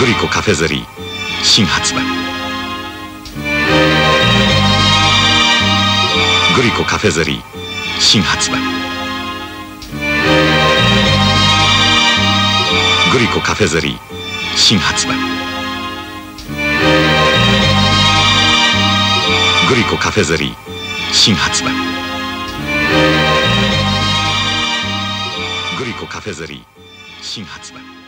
グリコカフェゼリー新発売。グリコカフェゼリー新発売。グリコカフェゼリー新発売。グリコカフェゼリー新発売。グリコカフェゼリー新発売。